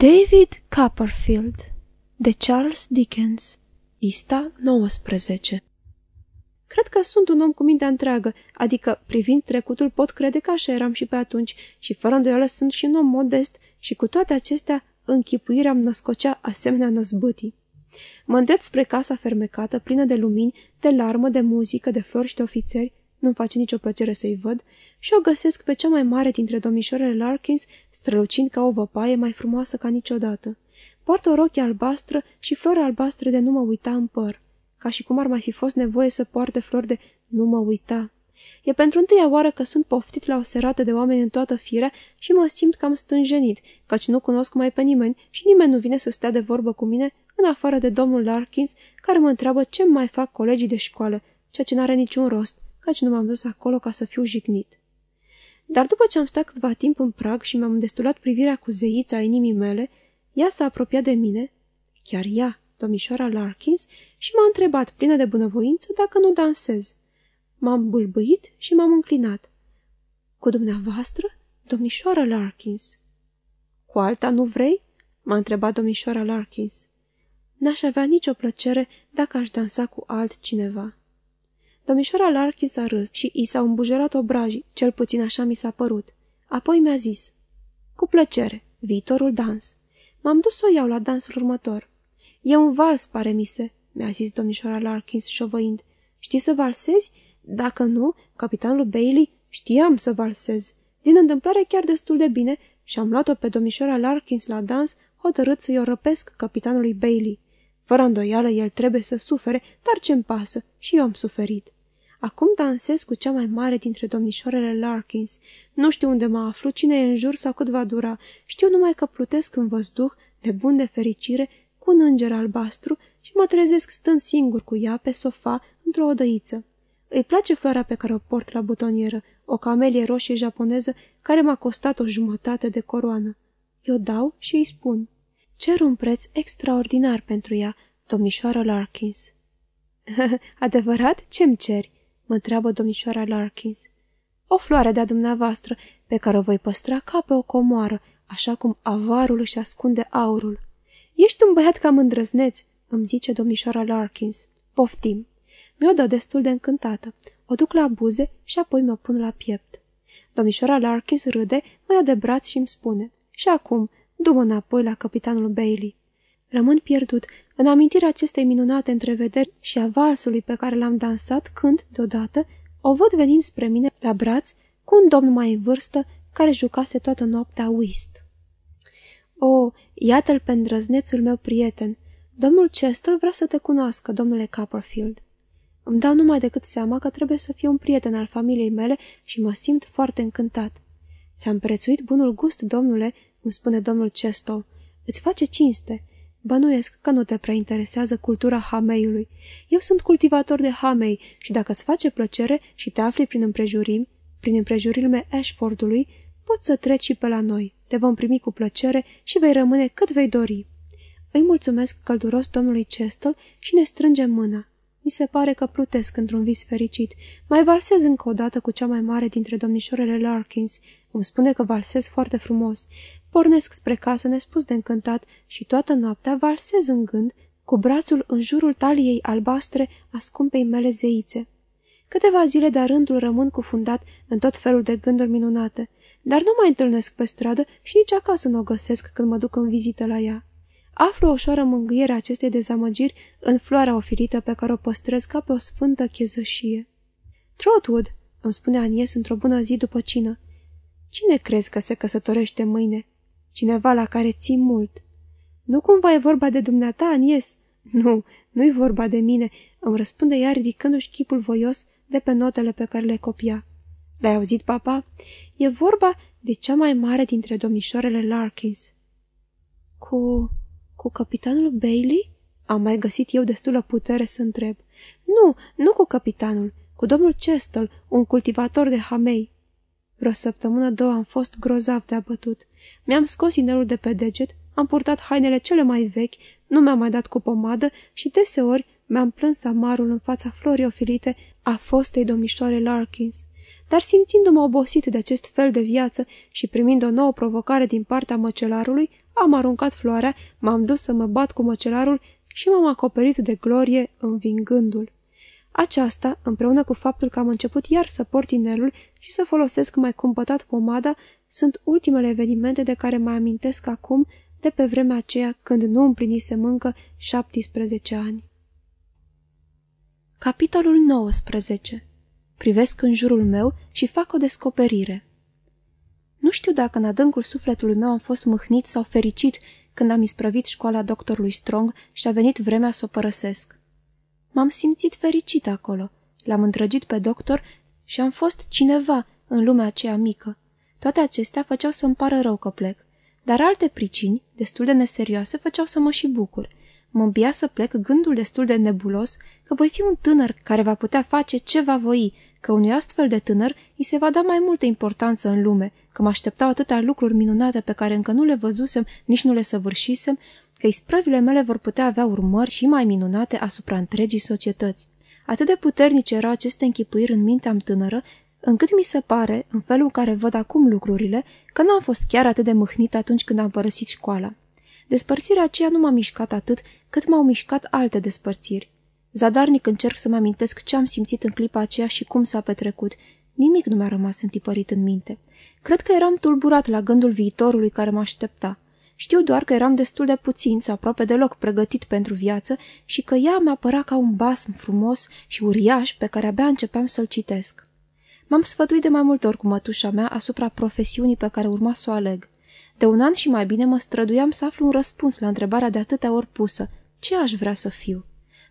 David Copperfield de Charles Dickens Pista 19 Cred că sunt un om cu mintea întreagă, adică, privind trecutul, pot crede că așa eram și pe atunci și fără îndoială sunt și un om modest și cu toate acestea închipuirea îmi născocea asemenea năzbâtii. Mă îndrept spre casa fermecată, plină de lumini, de larmă, de muzică, de flori și de ofițeri, nu-mi face nicio plăcere să-i văd, și o găsesc pe cea mai mare dintre domnișoarele Larkins, strălucind ca o văpaie mai frumoasă ca niciodată. Poartă o rochie albastră și flori albastre de nu mă uita în păr, ca și cum ar mai fi fost nevoie să poarte flori de nu mă uita. E pentru întâia oară că sunt poftit la o serată de oameni în toată firea și mă simt cam stânjenit, căci nu cunosc mai pe nimeni și nimeni nu vine să stea de vorbă cu mine, în afară de domnul Larkins, care mă întreabă ce mai fac colegii de școală, ceea ce n-are niciun rost, căci nu m-am dus acolo ca să fiu jignit. Dar după ce am stat câtva timp în prag și mi-am destulat privirea cu zeița a inimii mele, ea s-a apropiat de mine, chiar ea, domnișoara Larkins, și m-a întrebat, plină de bunăvoință, dacă nu dansez. M-am bâlbâit și m-am înclinat. Cu dumneavoastră, domnișoara Larkins. Cu alta nu vrei? m-a întrebat domnișoara Larkins. N-aș avea nicio plăcere dacă aș dansa cu altcineva. Domnișoara Larkins a râs și i s-au îmbujorat obrajii, cel puțin așa mi s-a părut. Apoi mi-a zis, cu plăcere, viitorul dans. M-am dus să o iau la dansul următor. E un vals, pare mi se, mi-a zis domnișoara Larkins șovăind. Știi să valsezi? Dacă nu, capitanul Bailey știam să valsez. Din întâmplare chiar destul de bine și am luat-o pe domnișoara Larkins la dans, hotărât să-i o răpesc capitanului Bailey. Fără îndoială, el trebuie să sufere, dar ce-mi pasă? Și eu am suferit. Acum dansez cu cea mai mare dintre domnișoarele Larkins. Nu știu unde mă aflu, cine e în jur sau cât va dura. Știu numai că plutesc în văzduh, de bun de fericire, cu un înger albastru și mă trezesc stând singur cu ea pe sofa într-o odăiță. Îi place floarea pe care o port la butonieră, o camelie roșie japoneză care m-a costat o jumătate de coroană. Eu dau și îi spun. Cer un preț extraordinar pentru ea, domnișoară Larkins. Adevărat? Ce-mi ceri? mă întreabă domnișoara Larkins. O floare de-a dumneavoastră, pe care o voi păstra ca pe o comoară, așa cum avarul își ascunde aurul. Ești un băiat cam îndrăzneț, îmi zice domnișoara Larkins. Poftim. Mi-o dă destul de încântată. O duc la buze și apoi mă pun la piept. Domnișoara Larkins râde, mă ia de braț și îmi spune. Și acum, du-mă înapoi la capitanul Bailey. Rămân pierdut în amintirea acestei minunate întrevederi și a valsului pe care l-am dansat când, deodată, o văd venind spre mine la braț cu un domn mai în vârstă care jucase toată noaptea whist. O, iată-l pe îndrăznețul meu prieten. Domnul Chester vrea să te cunoască, domnule Copperfield. Îmi dau numai decât seama că trebuie să fiu un prieten al familiei mele și mă simt foarte încântat. Ți-am prețuit bunul gust, domnule, îmi spune domnul Chester. Îți face cinste. Bănuiesc că nu te prea interesează cultura hameiului. Eu sunt cultivator de hamei și dacă îți face plăcere și te afli prin împrejurimi, prin împrejurimile Ashfordului, poți să treci și pe la noi. Te vom primi cu plăcere și vei rămâne cât vei dori. Îi mulțumesc călduros domnului Chestel și ne strângem mâna. Mi se pare că plutesc într-un vis fericit. Mai valsez încă o dată cu cea mai mare dintre domnișoarele Larkins. Îmi spune că valsez foarte frumos. Pornesc spre casă nespus de încântat și toată noaptea valsez în gând, cu brațul în jurul taliei albastre a scumpei mele zeițe. Câteva zile de rândul rămân cufundat în tot felul de gânduri minunate, dar nu mai întâlnesc pe stradă și nici acasă nu o găsesc când mă duc în vizită la ea. Aflu o ușoară mângâiere acestei dezamăgiri în floarea ofilită pe care o păstrez ca pe o sfântă chezășie. Trotwood, îmi spune Anies într-o bună zi după cină, cine crezi că se căsătorește mâine? Cineva la care ții mult. Nu cumva e vorba de dumneata, Anies? Nu, nu-i vorba de mine, îmi răspunde ea ridicându-și chipul voios de pe notele pe care le copia. L-ai auzit, papa? E vorba de cea mai mare dintre domnișoarele Larkins. Cu... cu capitanul Bailey? Am mai găsit eu destulă putere să întreb. Nu, nu cu capitanul, cu domnul Chestel, un cultivator de hamei. Vreo săptămână, două am fost grozav de abătut. Mi-am scos inelul de pe deget, am purtat hainele cele mai vechi, nu mi-am mai dat cu pomadă și deseori mi-am plâns amarul în fața florii ofilite a fostei domnișoare Larkins. Dar simțindu-mă obosit de acest fel de viață și primind o nouă provocare din partea măcelarului, am aruncat floarea, m-am dus să mă bat cu măcelarul și m-am acoperit de glorie învingându-l. Aceasta, împreună cu faptul că am început iar să port inelul și să folosesc mai cumpătat pomada, sunt ultimele evenimente de care mă amintesc acum de pe vremea aceea când nu împlinisem încă 17 ani. Capitolul 19 Privesc în jurul meu și fac o descoperire. Nu știu dacă în adâncul sufletului meu am fost mâhnit sau fericit când am isprăvit școala doctorului Strong și a venit vremea să o părăsesc. M-am simțit fericit acolo. L-am îndrăgit pe doctor și am fost cineva în lumea aceea mică. Toate acestea făceau să-mi pară rău că plec. Dar alte pricini, destul de neserioase, făceau să mă și bucur. Mă îmbia să plec gândul destul de nebulos că voi fi un tânăr care va putea face ce va voi, că unui astfel de tânăr îi se va da mai multă importanță în lume, că mă așteptau atâtea lucruri minunate pe care încă nu le văzusem, nici nu le săvârșisem, că isprăvile mele vor putea avea urmări și mai minunate asupra întregii societăți. Atât de puternice erau aceste închipuiri în mintea tânără, încât mi se pare, în felul în care văd acum lucrurile, că nu am fost chiar atât de mâhnit atunci când am părăsit școala. Despărțirea aceea nu m-a mișcat atât cât m-au mișcat alte despărțiri. Zadarnic încerc să-mi amintesc ce am simțit în clipa aceea și cum s-a petrecut. Nimic nu mi-a rămas întipărit în minte. Cred că eram tulburat la gândul viitorului care mă aștepta. Știu doar că eram destul de puțin sau aproape deloc pregătit pentru viață și că ea mi-a părat ca un basm frumos și uriaș pe care abia începeam să-l citesc. M-am sfătuit de mai multe ori cu mătușa mea asupra profesiunii pe care urma să o aleg. De un an și mai bine mă străduiam să aflu un răspuns la întrebarea de atâtea ori pusă. Ce aș vrea să fiu?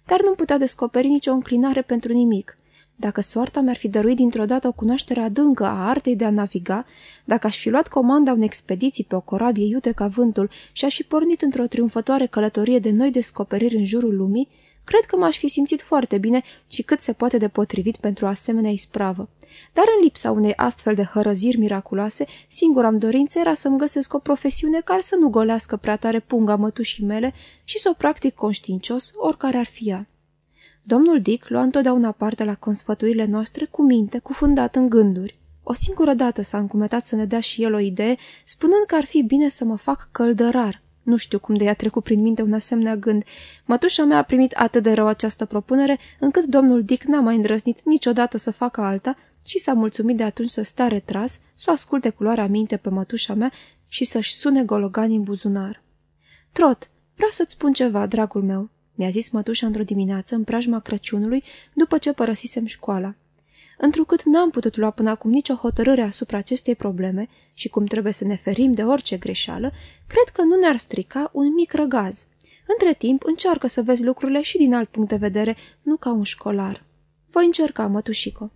Dar nu putea descoperi nicio înclinare pentru nimic. Dacă soarta mi-ar fi dăruit dintr-o dată o cunoaștere adâncă a artei de a naviga, dacă aș fi luat comanda unei expediții pe o corabie iute ca vântul și aș fi pornit într-o triumfătoare călătorie de noi descoperiri în jurul lumii, cred că m-aș fi simțit foarte bine și cât se poate de potrivit pentru o asemenea ispravă. Dar în lipsa unei astfel de hărăziri miraculoase, singura-mi dorință era să-mi găsesc o profesiune care să nu golească prea tare punga mătușii mele și să o practic conștiincios, oricare ar fi ea. Domnul Dick lua întotdeauna parte la consfătuirile noastre cu minte, cufundat în gânduri. O singură dată s-a încumetat să ne dea și el o idee, spunând că ar fi bine să mă fac căldărar. Nu știu cum de i-a trecut prin minte un asemenea gând. Mătușa mea a primit atât de rău această propunere, încât domnul Dick n-a mai îndrăznit niciodată să facă alta, ci s-a mulțumit de atunci să sta retras, să o asculte cu luarea minte pe mătușa mea și să-și sune gologanii în buzunar. Trot, vreau să-ți spun ceva, dragul meu, mi-a zis mătușa într-o dimineață în preajma Crăciunului, după ce părăsisem școala. Întrucât n-am putut lua până acum nicio hotărâre asupra acestei probleme și cum trebuie să ne ferim de orice greșeală, cred că nu ne-ar strica un mic răgaz. Între timp, încearcă să vezi lucrurile și din alt punct de vedere, nu ca un școlar. Voi încerca, mătușico.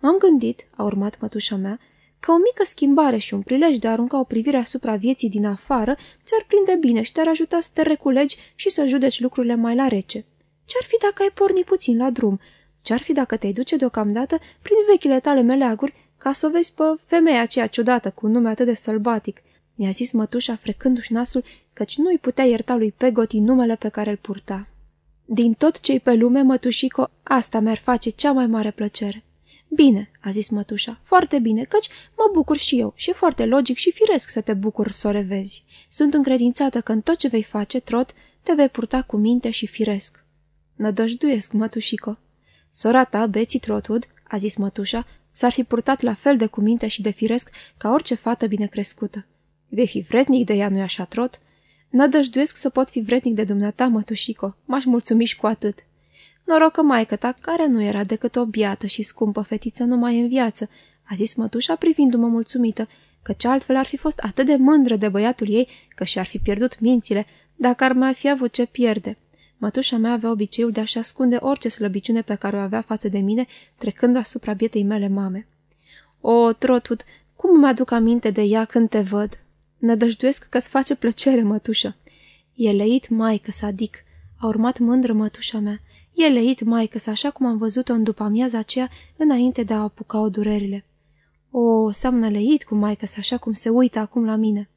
M-am gândit, a urmat mătușa mea, că o mică schimbare și un prilej de a arunca o privire asupra vieții din afară ți-ar prinde bine și te-ar ajuta să te reculegi și să judeci lucrurile mai la rece. Ce-ar fi dacă ai porni puțin la drum? Ce-ar fi dacă te-ai duce deocamdată prin vechile tale meleaguri ca să o vezi pe femeia aceea ciudată cu un nume atât de sălbatic? Mi-a zis mătușa frecându-și nasul căci nu-i putea ierta lui Pegoti numele pe care îl purta. Din tot ce-i pe lume, mătușico, asta mi-ar face cea mai mare plăcere. Bine, a zis mătușa, foarte bine, căci mă bucur și eu și e foarte logic și firesc să te bucur să o revezi. Sunt încredințată că în tot ce vei face, trot, te vei purta cu minte și firesc. Nădăjduiesc, mătușico. Sora ta, Betsy Trotwood, a zis mătușa, s-ar fi purtat la fel de cuminte și de firesc ca orice fată bine crescută. Vei fi vrednic de ea, nu-i așa, trot? Nădăjduiesc să pot fi vrednic de dumneata, mătușico. M-aș mulțumi și cu atât. Noroc că maică ta, care nu era decât o biată și scumpă fetiță numai în viață, a zis mătușa privindu-mă mulțumită, căci altfel ar fi fost atât de mândră de băiatul ei că și-ar fi pierdut mințile, dacă ar mai fi avut ce pierde. Mătușa mea avea obiceiul de a-și ascunde orice slăbiciune pe care o avea față de mine, trecând asupra bietei mele mame. O, Trotwood, cum mi-aduc aminte de ea când te văd? Nădăjduiesc că-ți face plăcere, mătușă. E leit, maică, sadic, a urmat mândră mătușa mea. E leit, maică, așa cum am văzut-o în după amiaza aceea, înainte de a apuca-o durerile. O, seamnă leit cu maică, așa cum se uită acum la mine.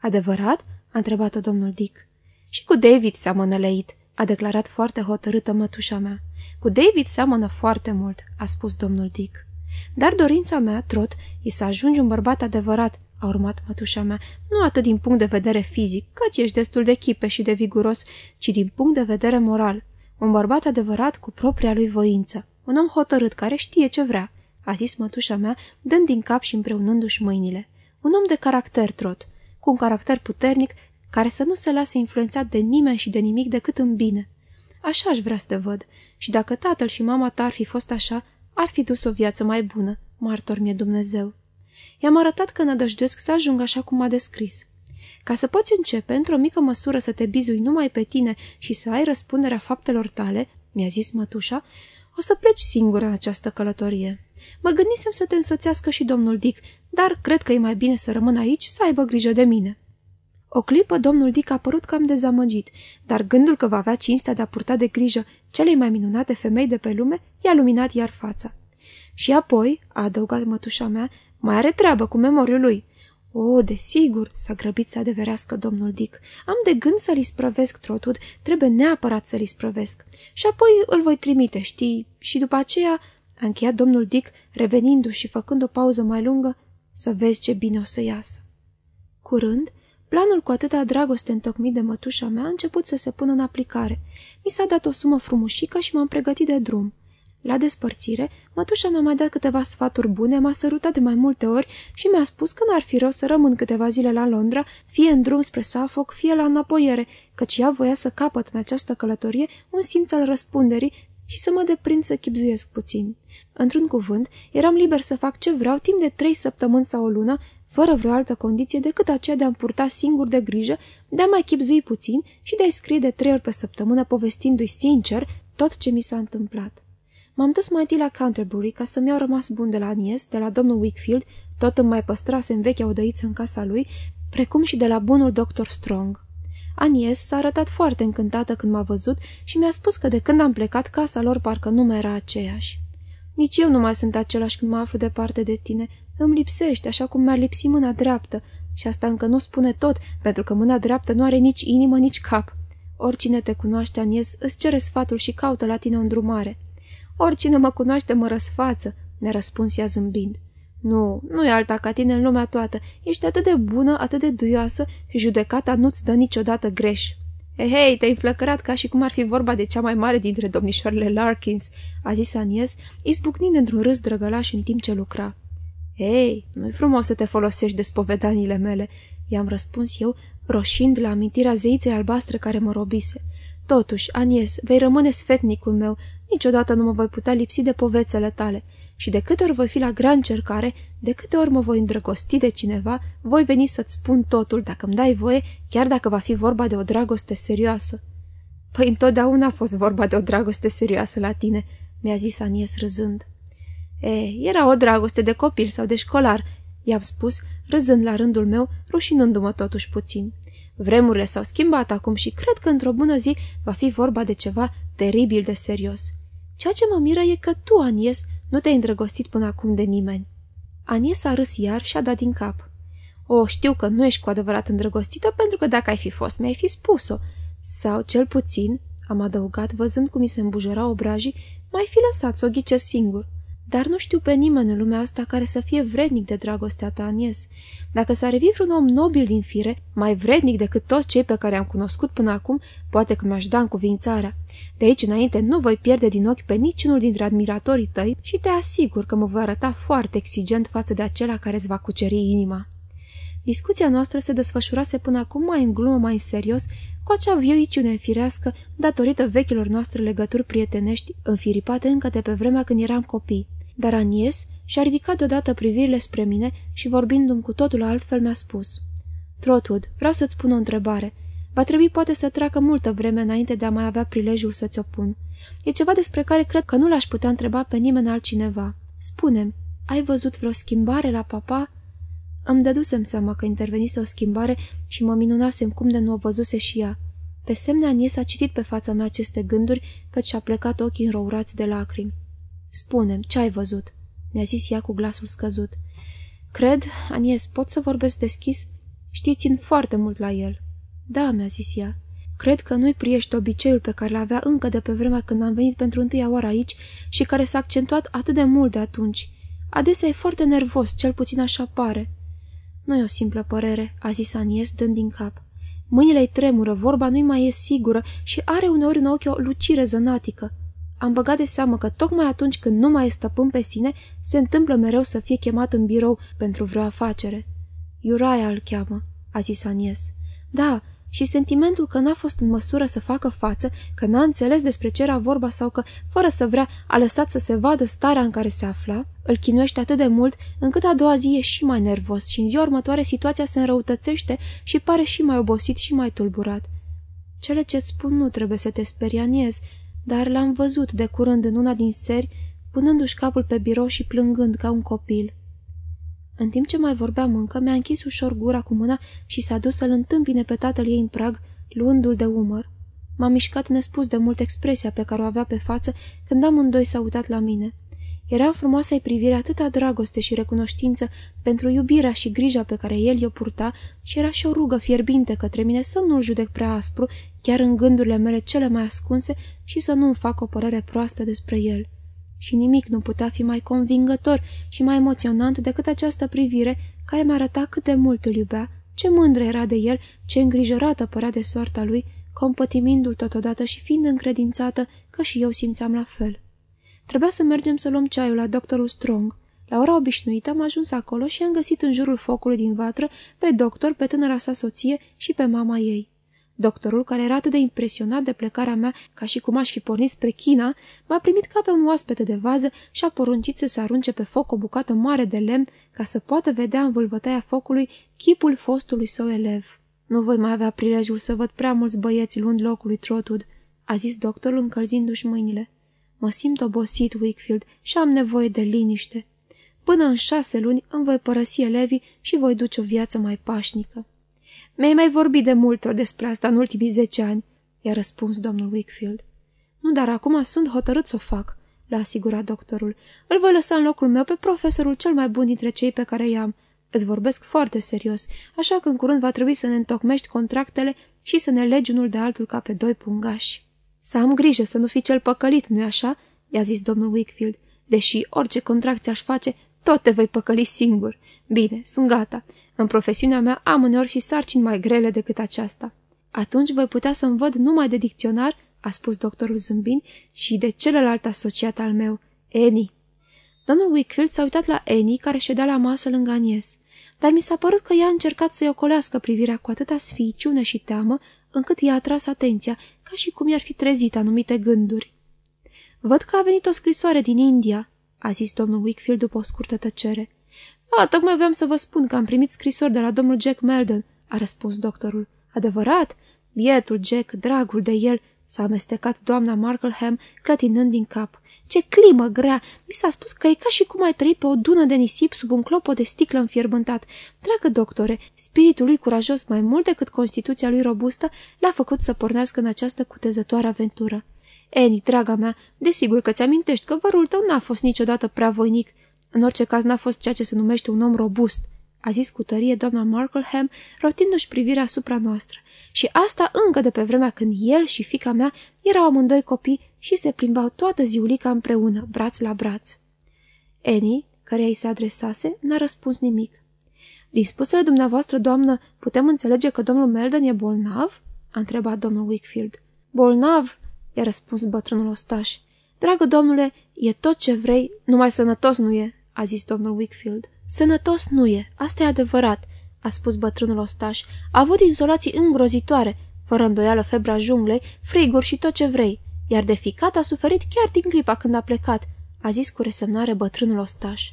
Adevărat? a întrebat-o domnul Dick. Și cu David seamănă leit, a declarat foarte hotărâtă mătușa mea. Cu David seamănă foarte mult, a spus domnul Dick. Dar dorința mea, trot, e să ajungi un bărbat adevărat, a urmat mătușa mea, nu atât din punct de vedere fizic, căci ești destul de chipe și de viguros, ci din punct de vedere moral. Un bărbat adevărat cu propria lui voință. Un om hotărât care știe ce vrea, a zis mătușa mea, dând din cap și împreunându-și mâinile. Un om de caracter, trot, cu un caracter puternic, care să nu se lase influențat de nimeni și de nimic decât în bine. Așa aș vrea să te văd. Și dacă tatăl și mama ta ar fi fost așa, ar fi dus o viață mai bună, martor mi-e Dumnezeu. I-am arătat că nădăjduiesc să ajung așa cum a descris. Ca să poți începe, într-o mică măsură, să te bizui numai pe tine și să ai răspunderea faptelor tale, mi-a zis mătușa, o să pleci singură în această călătorie. Mă gândisem să te însoțească și domnul Dick, dar cred că e mai bine să rămân aici să aibă grijă de mine. O clipă domnul Dick a părut cam dezamăgit, dar gândul că va avea cinstea de a purta de grijă celei mai minunate femei de pe lume i-a luminat iar fața. Și apoi, a adăugat mătușa mea, mai are treabă cu memoriul lui. O, desigur, s-a grăbit să adeverească domnul Dick. Am de gând să-l isprăvesc, Trotud, trebuie neapărat să-l isprăvesc. Și apoi îl voi trimite, știi, și după aceea, a încheiat domnul Dick, revenindu-și și făcând o pauză mai lungă, să vezi ce bine o să iasă. Curând, Planul cu atâta dragoste întocmit de mătușa mea a început să se pună în aplicare. Mi s-a dat o sumă frumușică și m-am pregătit de drum. La despărțire, mătușa mi-a mai dat câteva sfaturi bune, m-a sărutat de mai multe ori și mi-a spus că n-ar fi rău să rămân câteva zile la Londra, fie în drum spre Suffolk, fie la înapoiere, căci ea voia să capăt în această călătorie un simț al răspunderii și să mă deprind să chipzuiesc puțin. Într-un cuvânt, eram liber să fac ce vreau timp de trei săptămâni sau o lună, fără vreo altă condiție decât aceea de a-mi purta singur de grijă, de a mai chipzui puțin și de a-i scrie de trei ori pe săptămână povestindu-i sincer tot ce mi s-a întâmplat. M-am dus mai întâi la Canterbury ca să-mi iau rămas bun de la Anies, de la domnul Wickfield, tot îmi mai păstrase în vechea odăiță în casa lui, precum și de la bunul doctor Strong. Anies s-a arătat foarte încântată când m-a văzut și mi-a spus că de când am plecat, casa lor parcă nu mai era aceeași. Nici eu nu mai sunt același când mă aflu departe de tine, îmi lipsește, așa cum mi-ar lipsi mâna dreaptă. Și asta încă nu spune tot, pentru că mâna dreaptă nu are nici inimă, nici cap. Oricine te cunoaște, Anies, îți cere sfatul și caută la tine o îndrumare. Oricine mă cunoaște mă răsfață, mi-a răspuns ea zâmbind. Nu, nu e alta ca tine în lumea toată. Ești atât de bună, atât de duioasă și judecata nu-ți dă niciodată greș. Hei, hei, te-ai înflăcărat ca și cum ar fi vorba de cea mai mare dintre domnișoarele Larkins, a zis Anies, izbucnind într-un râs drăgălaș în timp ce lucra. Ei, nu-i frumos să te folosești de spovedanile mele, i-am răspuns eu, roșind la amintirea zeiței albastre care mă robise. Totuși, Anies, vei rămâne sfetnicul meu, niciodată nu mă voi putea lipsi de povețele tale și de câte ori voi fi la grea încercare, de câte ori mă voi îndrăgosti de cineva, voi veni să-ți spun totul dacă îmi dai voie, chiar dacă va fi vorba de o dragoste serioasă. Păi întotdeauna a fost vorba de o dragoste serioasă la tine, mi-a zis Anies râzând. E, era o dragoste de copil sau de școlar, i-am spus, râzând la rândul meu, rușinându-mă totuși puțin. Vremurile s-au schimbat acum și cred că într-o bună zi va fi vorba de ceva teribil de serios. Ceea ce mă miră e că tu, Anies, nu te-ai îndrăgostit până acum de nimeni. Anies a râs iar și a dat din cap. O, știu că nu ești cu adevărat îndrăgostită pentru că dacă ai fi fost, mi-ai fi spus-o. Sau, cel puțin, am adăugat, văzând cum mi se îmbujăra obrajii, mai fi lăsat să o ghicesc singur. Dar nu știu pe nimeni în lumea asta care să fie vrednic de dragostea ta, Anies. Dacă s-ar revi vreun om nobil din fire, mai vrednic decât toți cei pe care am cunoscut până acum, poate că mi-aș da cuvințarea. De aici înainte nu voi pierde din ochi pe niciunul dintre admiratorii tăi și te asigur că mă voi arăta foarte exigent față de acela care îți va cuceri inima. Discuția noastră se desfășurase până acum mai în glumă, mai în serios, cu acea vioiciune firească, datorită vechilor noastre legături prietenești, înfiripate încă de pe vremea când eram copii. Dar Anies și-a ridicat deodată privirile spre mine și vorbindu-mi cu totul altfel mi-a spus Trotwood, vreau să-ți pun o întrebare. Va trebui poate să treacă multă vreme înainte de a mai avea prilejul să-ți o pun. E ceva despre care cred că nu l-aș putea întreba pe nimeni altcineva. Spune-mi, ai văzut vreo schimbare la papa?" Îmi dădusem seama că intervenise o schimbare și mă minunasem cum de nu o văzuse și ea. Pe semne Anies a citit pe fața mea aceste gânduri, căci și-a plecat ochii înrourați de lacrimi. Spune-mi, ce ai văzut?" mi-a zis ea cu glasul scăzut. Cred, Anies, pot să vorbesc deschis? Știi, țin foarte mult la el." Da," mi-a zis ea. Cred că nu-i priești obiceiul pe care l-avea încă de pe vremea când am venit pentru întâia oară aici și care s-a accentuat atât de mult de atunci. Adesea e foarte nervos, cel puțin așa pare." Nu e o simplă părere, a zis Anies dând din cap. Mâinile-i tremură, vorba nu-i mai e sigură și are uneori în ochi o lucire zănatică. Am băgat de seamă că tocmai atunci când nu mai e stăpân pe sine, se întâmplă mereu să fie chemat în birou pentru vreo afacere. Iuraia îl cheamă, a zis Anies. Da, și sentimentul că n-a fost în măsură să facă față, că n-a înțeles despre ce era vorba sau că, fără să vrea, a lăsat să se vadă starea în care se afla, îl chinuiește atât de mult încât a doua zi e și mai nervos și în ziua următoare situația se înrăutățește și pare și mai obosit și mai tulburat. Cele ce-ți spun nu trebuie să te sperianiezi, dar l-am văzut de curând în una din seri, punându-și capul pe birou și plângând ca un copil. În timp ce mai vorbeam încă, mi-a închis ușor gura cu mâna și s-a dus să-l întâmpine pe tatăl ei în prag, luându-l de umăr. M-a mișcat nespus de mult expresia pe care o avea pe față când amândoi s-au uitat la mine. Era în frumoasa privire atâta dragoste și recunoștință pentru iubirea și grija pe care el i-o purta și era și o rugă fierbinte către mine să nu-l judec prea aspru, chiar în gândurile mele cele mai ascunse și să nu-mi fac o părere proastă despre el și nimic nu putea fi mai convingător și mai emoționant decât această privire care mi-arăta cât de mult îl iubea, ce mândră era de el, ce îngrijorată părea de soarta lui, compătimindu-l totodată și fiind încredințată că și eu simțeam la fel. Trebuia să mergem să luăm ceaiul la doctorul Strong. La ora obișnuită am ajuns acolo și am găsit în jurul focului din vatră pe doctor, pe tânăra sa soție și pe mama ei. Doctorul, care era atât de impresionat de plecarea mea, ca și cum aș fi pornit spre China, m-a primit ca pe un oaspete de vază și a poruncit să se arunce pe foc o bucată mare de lemn ca să poată vedea în vâlvătaia focului chipul fostului său elev. Nu voi mai avea prilejul să văd prea mulți băieți luând locul lui Trotwood, a zis doctorul încălzindu-și mâinile. Mă simt obosit, Wickfield, și am nevoie de liniște. Până în șase luni îmi voi părăsi elevii și voi duce o viață mai pașnică. Mi-ai mai vorbit de multe ori despre asta în ultimii zece ani, i-a răspuns domnul Wickfield. Nu, dar acum sunt hotărât să o fac, l-a asigurat doctorul. Îl voi lăsa în locul meu pe profesorul cel mai bun dintre cei pe care i-am. Îți vorbesc foarte serios, așa că în curând va trebui să ne întocmești contractele și să ne legi unul de altul ca pe doi pungași. Să am grijă să nu fii cel păcălit, nu-i așa?" i-a zis domnul Wickfield. Deși orice contract ți-aș face, tot te vei păcăli singur. Bine, sunt gata. În profesiunea mea am uneori și sarcini mai grele decât aceasta. Atunci voi putea să-mi văd numai de dicționar, a spus doctorul zâmbind, și de celălalt asociat al meu, Annie. Domnul Wickfield s-a uitat la Annie, care ședea la masă lângă Anies, dar mi s-a părut că ea a încercat să-i ocolească privirea cu atâta sfiiciune și teamă, încât i-a atras atenția, ca și cum i-ar fi trezit anumite gânduri. Văd că a venit o scrisoare din India," a zis domnul Wickfield după o scurtă tăcere. A, tocmai vreau să vă spun că am primit scrisori de la domnul Jack Meldon, a răspuns doctorul. Adevărat? Bietul Jack, dragul de el, s-a amestecat doamna Markleham, clătinând din cap. Ce climă grea! Mi s-a spus că e ca și cum ai trăi pe o dună de nisip sub un clopot de sticlă înfierbântat. Dragă doctore, spiritul lui curajos mai mult decât constituția lui robustă l-a făcut să pornească în această cutezătoare aventură. Eni, draga mea, desigur că ți-amintești că vărul tău n-a fost niciodată prea voinic. În orice caz n-a fost ceea ce se numește un om robust, a zis cu tărie doamna Markleham, rotindu-și privirea asupra noastră. Și asta încă de pe vremea când el și fica mea erau amândoi copii și se plimbau toată ziulica împreună, braț la braț. Annie, care îi se adresase, n-a răspuns nimic. Din spusele dumneavoastră, doamnă, putem înțelege că domnul Melden e bolnav?" a întrebat domnul Wickfield. Bolnav?" i-a răspuns bătrânul ostaș. Dragă domnule, e tot ce vrei, numai sănătos nu e a zis domnul Wickfield. Sănătos nu e, asta e adevărat, a spus bătrânul ostaș. A avut insolații îngrozitoare, fără îndoială febra junglei, friguri și tot ce vrei, iar de ficat a suferit chiar din clipa când a plecat, a zis cu resemnare bătrânul ostaș.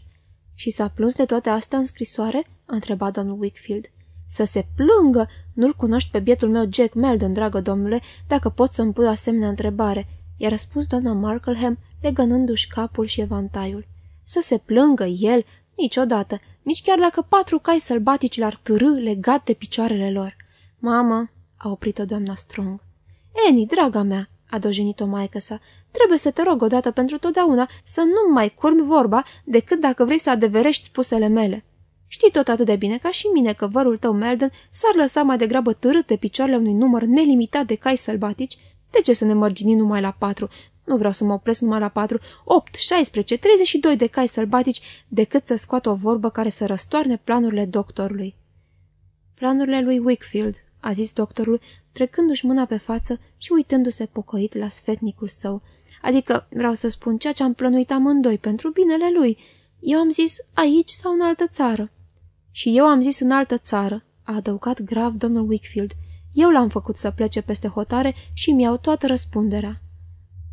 Și s-a plâns de toate astea în scrisoare? a întrebat domnul Wickfield. Să se plângă! Nu-l cunoști pe bietul meu Jack Meldon, dragă domnule, dacă pot să-mi pui o asemenea întrebare, i-a răspuns doamna Markleham, legănându-și capul și evantaiul. Să se plângă el? Niciodată, nici chiar dacă patru cai sălbatici l-ar târâ legat de picioarele lor. Mamă, a oprit-o doamna Strong. Eni, draga mea, a dojenit-o maică sa, trebuie să te rog odată pentru totdeauna să nu mai curmi vorba decât dacă vrei să adeverești spusele mele. Știi tot atât de bine ca și mine că vărul tău, Melden, s-ar lăsa mai degrabă târât de picioarele unui număr nelimitat de cai sălbatici? De ce să ne mărginim numai la patru? Nu vreau să mă opresc numai la patru, opt, 16, 32 de cai sălbatici, decât să scoată o vorbă care să răstoarne planurile doctorului. Planurile lui Wickfield, a zis doctorul, trecându-și mâna pe față și uitându-se pocăit la sfetnicul său. Adică, vreau să spun, ceea ce am plănuit amândoi pentru binele lui. Eu am zis aici sau în altă țară. Și eu am zis în altă țară, a adăugat grav domnul Wickfield. Eu l-am făcut să plece peste hotare și mi-au toată răspunderea.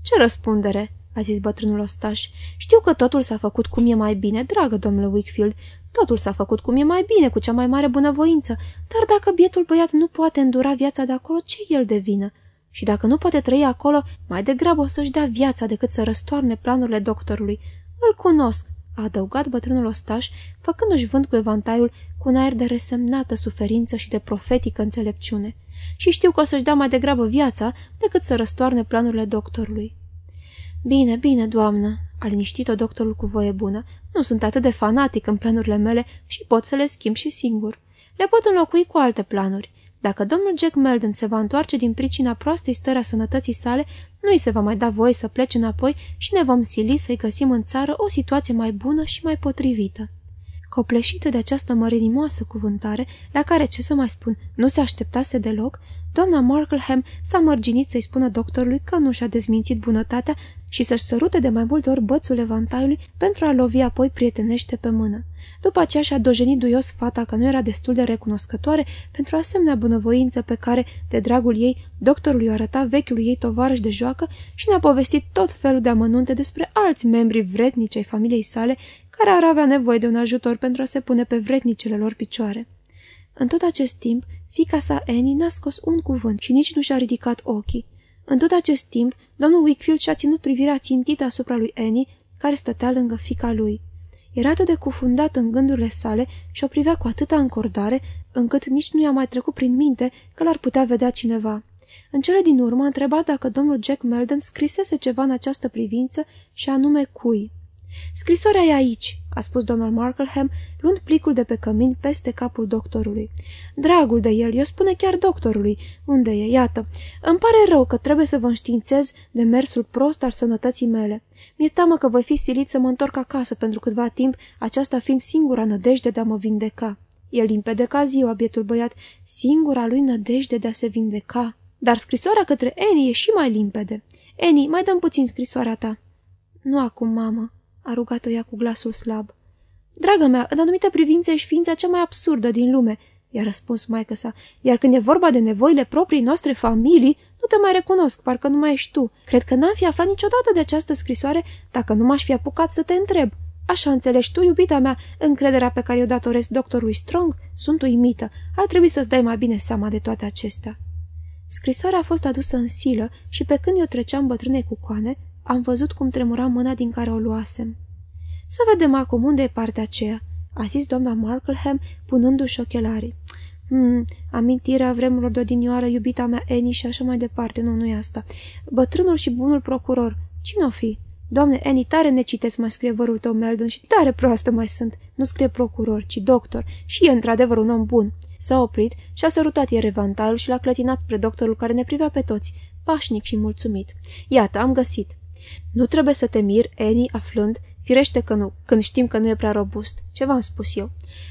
Ce răspundere?" a zis bătrânul ostaș. Știu că totul s-a făcut cum e mai bine, dragă domnule Wickfield. Totul s-a făcut cum e mai bine, cu cea mai mare bunăvoință. Dar dacă bietul băiat nu poate îndura viața de acolo, ce el de vină? Și dacă nu poate trăi acolo, mai degrabă o să-și dea viața decât să răstoarne planurile doctorului. Îl cunosc, a adăugat bătrânul ostaș, făcându-și vânt cu evantaiul cu un aer de resemnată suferință și de profetică înțelepciune. Și știu că o să-și dea mai degrabă viața decât să răstoarne planurile doctorului. Bine, bine, doamnă, a liniștit-o doctorul cu voie bună. Nu sunt atât de fanatic în planurile mele și pot să le schimb și singur. Le pot înlocui cu alte planuri. Dacă domnul Jack Melden se va întoarce din pricina proastei stări a sănătății sale, nu îi se va mai da voie să plece înapoi și ne vom sili să-i găsim în țară o situație mai bună și mai potrivită. Copleșită de această mărinimoasă cuvântare, la care, ce să mai spun, nu se așteptase deloc, doamna Markleham s-a mărginit să-i spună doctorului că nu și-a dezmințit bunătatea și să-și sărute de mai multe ori bățul evantaiului pentru a lovi apoi prietenește pe mână. După aceea și-a dojenit duios fata că nu era destul de recunoscătoare pentru asemenea bunăvoință pe care, de dragul ei, doctorul i arăta vechiul ei tovarăș de joacă și ne-a povestit tot felul de amănunte despre alți membri vrednici ai familiei sale care ar avea nevoie de un ajutor pentru a se pune pe vrednicele lor picioare. În tot acest timp, fica sa Annie n-a scos un cuvânt și nici nu și-a ridicat ochii. În tot acest timp, domnul Wickfield și-a ținut privirea țintită asupra lui Annie, care stătea lângă fica lui. Era atât de cufundat în gândurile sale și o privea cu atâta încordare, încât nici nu i-a mai trecut prin minte că l-ar putea vedea cineva. În cele din urmă a întrebat dacă domnul Jack Melden scrisese ceva în această privință și anume cui. Scrisoarea e aici," a spus domnul Markleham, luând plicul de pe cămin peste capul doctorului. Dragul de el, eu spune chiar doctorului. Unde e? Iată. Îmi pare rău că trebuie să vă înștiințez de mersul prost al sănătății mele. Mi-e teamă că voi fi silit să mă întorc acasă pentru câtva timp, aceasta fiind singura nădejde de a mă vindeca. El limpede ca ziua, bietul băiat, singura lui nădejde de a se vindeca. Dar scrisoarea către Annie e și mai limpede. Annie, mai dăm puțin scrisoarea ta. Nu acum, mamă, a rugat-o ea cu glasul slab. Dragă mea, în anumite privințe ești ființa cea mai absurdă din lume, i-a răspuns maică sa, iar când e vorba de nevoile proprii noastre familii, nu te mai recunosc, parcă nu mai ești tu. Cred că n-am fi aflat niciodată de această scrisoare dacă nu m-aș fi apucat să te întreb. Așa înțelegi tu, iubita mea, încrederea pe care o datoresc doctorului Strong? Sunt uimită. Ar trebui să-ți dai mai bine seama de toate acestea. Scrisoarea a fost adusă în silă și pe când eu treceam bătrâne cu coane, am văzut cum tremura mâna din care o luasem. Să vedem acum unde e partea aceea, a zis doamna Markleham, punându-și ochelarii. Hmm, amintirea vremurilor de odinioară, iubita mea Annie și așa mai departe. Nu, nu e asta. Bătrânul și bunul procuror. Cine o fi? Doamne, Annie, tare ne citesc, mai scrie vărul tău Meldon și tare proastă mai sunt. Nu scrie procuror, ci doctor. Și e într-adevăr un om bun. S-a oprit și a sărutat ieri evantalul și l-a clătinat spre doctorul care ne privea pe toți, pașnic și mulțumit. Iată, am găsit. Nu trebuie să te miri, Annie, aflând, firește că nu, când știm că nu e prea robust. Ce v-am spus eu?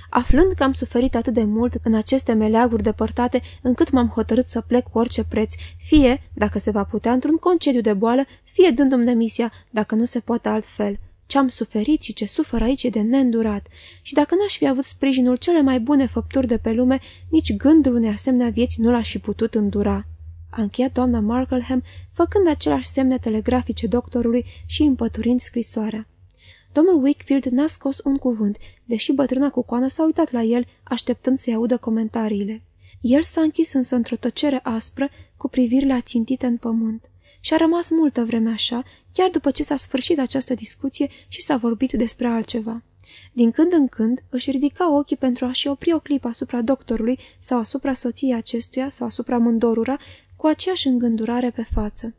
Aflând că am suferit atât de mult în aceste meleaguri depărtate, încât m-am hotărât să plec cu orice preț, fie, dacă se va putea, într-un concediu de boală, fie dându-mi demisia, dacă nu se poate altfel. Ce-am suferit și ce sufăr aici e de neîndurat. Și dacă n-aș fi avut sprijinul cele mai bune făpturi de pe lume, nici gândul unei asemenea vieți nu l-aș fi putut îndura a încheiat doamna Markleham, făcând același semne telegrafice doctorului și împăturind scrisoarea. Domnul Wickfield n-a scos un cuvânt, deși bătrâna cu coană s-a uitat la el, așteptând să-i audă comentariile. El s-a închis însă într-o tăcere aspră, cu privirile ațintite în pământ. Și a rămas multă vreme așa, chiar după ce s-a sfârșit această discuție și s-a vorbit despre altceva. Din când în când își ridica ochii pentru a-și opri o clipă asupra doctorului sau asupra soției acestuia sau asupra mândorura, cu aceeași îngândurare pe față.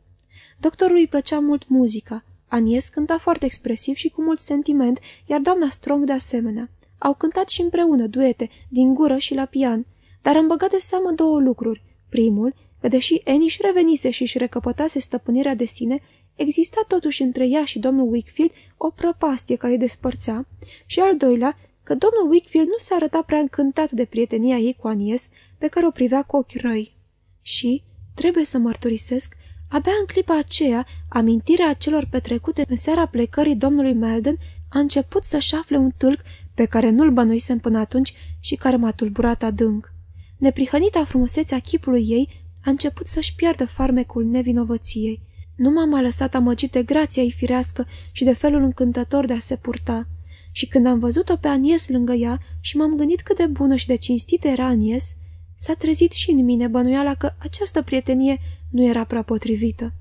Doctorului îi plăcea mult muzica. Anies cânta foarte expresiv și cu mult sentiment, iar doamna Strong de asemenea. Au cântat și împreună duete, din gură și la pian, dar am băgat de seamă două lucruri. Primul, că deși Annie își revenise și își recăpătase stăpânirea de sine, exista totuși între ea și domnul Wickfield o prăpastie care îi despărțea, și al doilea, că domnul Wickfield nu se arăta prea încântat de prietenia ei cu Anies, pe care o privea cu ochi răi. Și, trebuie să mărturisesc, abia în clipa aceea, amintirea acelor petrecute în seara plecării domnului Melden a început să-și afle un tâlc pe care nu-l bănuisem până atunci și care m-a tulburat adânc. Neprihănita frumusețea chipului ei a început să-și piardă farmecul nevinovăției. Nu m-am mai lăsat amăgit de grația ei firească și de felul încântător de a se purta. Și când am văzut-o pe Anies lângă ea și m-am gândit cât de bună și de cinstită era Anies, s-a trezit și în mine bănuiala că această prietenie nu era prea potrivită.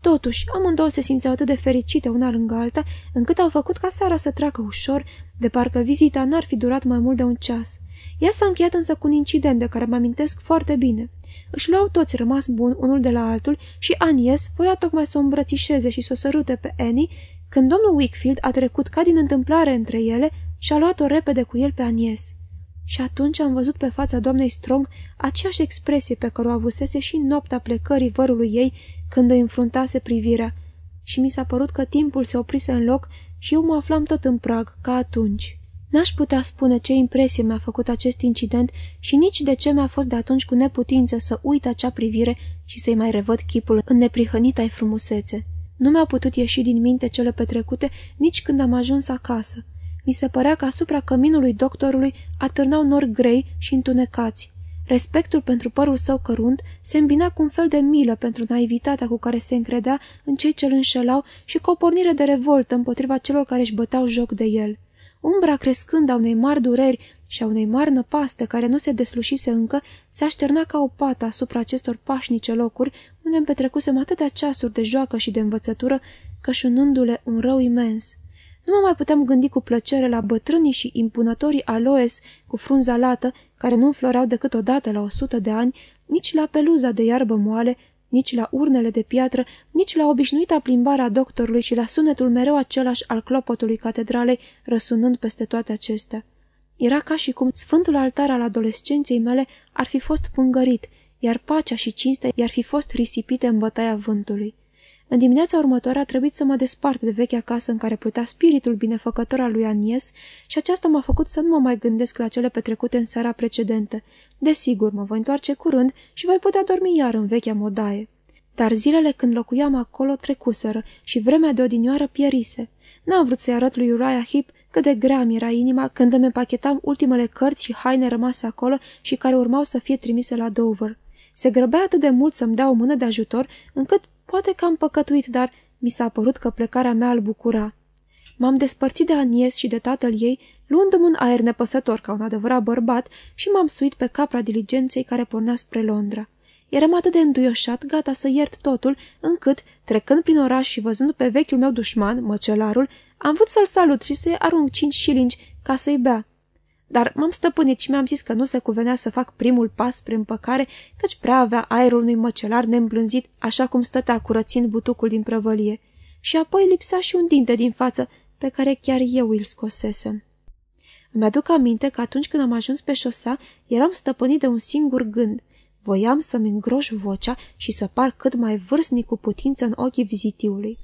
Totuși, amândouă se simțeau atât de fericite una lângă alta, încât au făcut ca seara să treacă ușor, de parcă vizita n-ar fi durat mai mult de un ceas. Ea s-a încheiat însă cu un incident de care mă amintesc foarte bine. Își luau toți rămas bun unul de la altul și Anies voia tocmai să o îmbrățișeze și să o sărute pe Annie, când domnul Wickfield a trecut ca din întâmplare între ele și a luat-o repede cu el pe Anies. Și atunci am văzut pe fața doamnei Strong aceeași expresie pe care o avusese și în noaptea plecării vărului ei când îi înfruntase privirea. Și mi s-a părut că timpul se oprise în loc și eu mă aflam tot în prag, ca atunci. N-aș putea spune ce impresie mi-a făcut acest incident și nici de ce mi-a fost de atunci cu neputință să uit acea privire și să-i mai revăd chipul în neprihănita ai frumusețe. Nu mi-a putut ieși din minte cele petrecute nici când am ajuns acasă. Mi se părea că asupra căminului doctorului atârnau nori grei și întunecați. Respectul pentru părul său cărunt se îmbina cu un fel de milă pentru naivitatea cu care se încredea în cei ce îl înșelau și cu o pornire de revoltă împotriva celor care își băteau joc de el. Umbra crescând a unei mari dureri și a unei mari năpaste care nu se deslușise încă, se așterna ca o pată asupra acestor pașnice locuri unde îmi petrecusem atâtea ceasuri de joacă și de învățătură, cășunându-le un rău imens. Nu mă mai puteam gândi cu plăcere la bătrânii și impunătorii aloes cu frunza lată, care nu înfloreau decât o dată la o sută de ani, nici la peluza de iarbă moale, nici la urnele de piatră, nici la obișnuita plimbare a doctorului și la sunetul mereu același al clopotului catedralei răsunând peste toate acestea. Era ca și cum sfântul altar al adolescenței mele ar fi fost pângărit, iar pacea și cinstea i-ar fi fost risipite în bătaia vântului. În dimineața următoare a trebuit să mă despart de vechea casă în care putea spiritul binefăcător al lui Anies și aceasta m-a făcut să nu mă mai gândesc la cele petrecute în seara precedentă. Desigur, mă voi întoarce curând și voi putea dormi iar în vechea modaie. Dar zilele când locuiam acolo trecuseră și vremea de odinioară pierise. N-am vrut să-i arăt lui Uriah Heep cât de grea mi era inima când îmi împachetam ultimele cărți și haine rămase acolo și care urmau să fie trimise la Dover. Se grăbea atât de mult să-mi dea o mână de ajutor, încât Poate că am păcătuit, dar mi s-a părut că plecarea mea îl bucura. M-am despărțit de Anies și de tatăl ei, luându-mi un aer nepăsător ca un adevărat bărbat și m-am suit pe capra diligenței care pornea spre Londra. Eram atât de înduioșat, gata să iert totul, încât, trecând prin oraș și văzând pe vechiul meu dușman, măcelarul, am vrut să-l salut și să-i arunc cinci șilingi ca să-i bea dar m-am stăpânit și mi-am zis că nu se cuvenea să fac primul pas spre împăcare, căci prea avea aerul unui măcelar neîmblânzit, așa cum stătea curățind butucul din prăvălie. Și apoi lipsa și un dinte din față, pe care chiar eu îl scosesem. Îmi aduc aminte că atunci când am ajuns pe șosea, eram stăpânit de un singur gând. Voiam să-mi îngroș vocea și să par cât mai vârstnic cu putință în ochii vizitiului.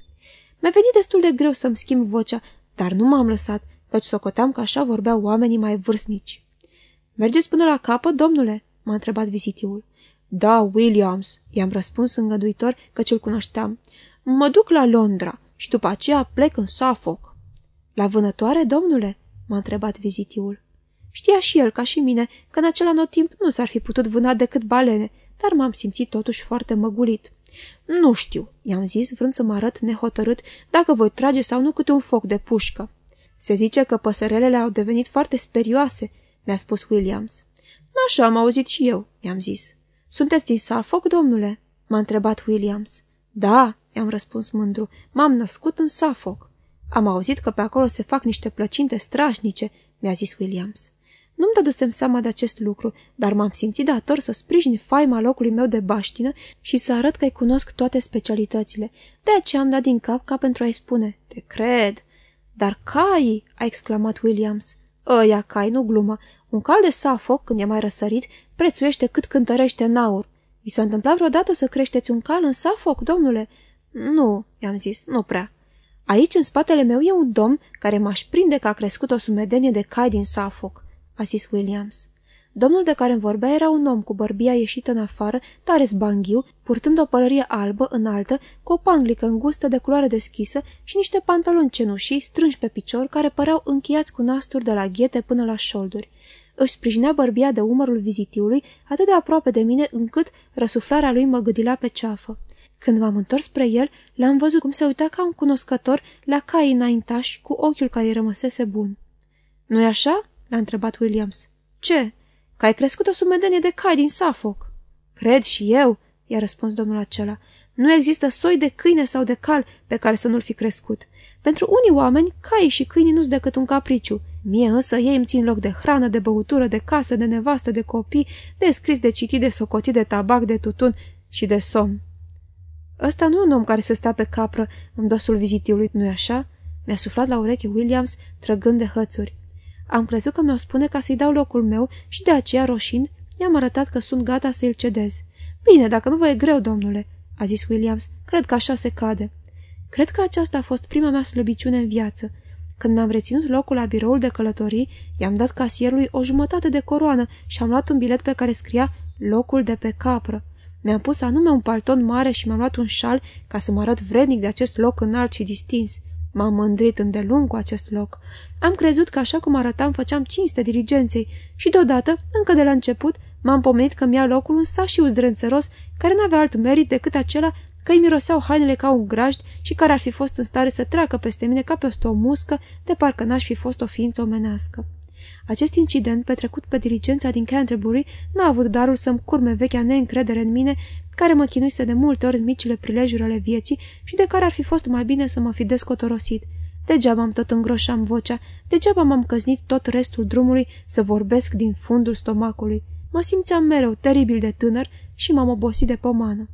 Mi-a venit destul de greu să-mi schimb vocea, dar nu m-am lăsat căci socoteam că așa vorbeau oamenii mai vârstnici. Mergeți până la capăt, domnule?" m-a întrebat vizitiul. Da, Williams," i-am răspuns îngăduitor căci îl cunoșteam. Mă duc la Londra și după aceea plec în Suffolk." La vânătoare, domnule?" m-a întrebat vizitiul. Știa și el, ca și mine, că în acela not timp nu s-ar fi putut vâna decât balene, dar m-am simțit totuși foarte măgulit. Nu știu," i-am zis, vrând să mă arăt nehotărât dacă voi trage sau nu câte un foc de pușcă. Se zice că păsărelele au devenit foarte sperioase, mi-a spus Williams. Așa am auzit și eu, i-am zis. Sunteți din Suffolk, domnule? m-a întrebat Williams. Da, i-am răspuns mândru, m-am născut în Suffolk. Am auzit că pe acolo se fac niște plăcinte strașnice, mi-a zis Williams. Nu-mi dădusem seama de acest lucru, dar m-am simțit dator să sprijin faima locului meu de baștină și să arăt că-i cunosc toate specialitățile. De aceea am dat din cap ca pentru a-i spune, te cred, dar cai, a exclamat Williams. Ăia cai, nu glumă. Un cal de safoc, când e mai răsărit, prețuiește cât cântărește în aur. Vi s-a întâmplat vreodată să creșteți un cal în safoc, domnule? Nu, i-am zis, nu prea. Aici, în spatele meu, e un domn care m-aș prinde că a crescut o sumedenie de cai din Suffolk, a zis Williams. Domnul de care îmi vorbea era un om cu bărbia ieșită în afară, tare zbanghiu, purtând o pălărie albă înaltă, cu o panglică îngustă de culoare deschisă și niște pantaloni cenușii strânși pe picior, care păreau încheiați cu nasturi de la ghete până la șolduri. Își sprijinea bărbia de umărul vizitiului atât de aproape de mine încât răsuflarea lui mă gâdila pe ceafă. Când m-am întors spre el, l-am văzut cum se uita ca un cunoscător la cai înaintași cu ochiul care îi rămăsese bun. Nu-i așa?" l-a întrebat Williams. Ce?" Că ai crescut o sumedenie de cai din Suffolk." Cred și eu," i-a răspuns domnul acela. Nu există soi de câine sau de cal pe care să nu-l fi crescut. Pentru unii oameni, caii și câinii nu-s decât un capriciu. Mie însă ei îmi țin loc de hrană, de băutură, de casă, de nevastă, de copii, de scris, de citit, de socotit, de tabac, de tutun și de somn. Ăsta nu e un om care să stea pe capră în dosul vizitiului, nu-i așa?" Mi-a suflat la ureche Williams, trăgând de hățuri. Am crezut că mi-o spune ca să-i dau locul meu și de aceea, roșind, i-am arătat că sunt gata să-l cedez. Bine, dacă nu vă e greu, domnule," a zis Williams, cred că așa se cade." Cred că aceasta a fost prima mea slăbiciune în viață. Când mi-am reținut locul la biroul de călătorii, i-am dat casierului o jumătate de coroană și am luat un bilet pe care scria locul de pe capră. Mi-am pus anume un palton mare și mi-am luat un șal ca să mă arăt vrednic de acest loc înalt și distins. M-am mândrit îndelung cu acest loc. Am crezut că așa cum arătam făceam cinste diligenței și deodată, încă de la început, m-am pomenit că mi-a locul un sașiu zdrânțăros care n-avea alt merit decât acela că îi miroseau hainele ca un grajd și care ar fi fost în stare să treacă peste mine ca peste o muscă, de parcă n-aș fi fost o ființă omenească. Acest incident, petrecut pe diligența din Canterbury, n-a avut darul să-mi curme vechea neîncredere în mine, care mă chinuise de multe ori în micile prilejuri ale vieții și de care ar fi fost mai bine să mă fi descotorosit. Degeaba am tot îngroșam vocea, degeaba m-am căznit tot restul drumului să vorbesc din fundul stomacului. Mă simțeam mereu teribil de tânăr și m-am obosit de pomană.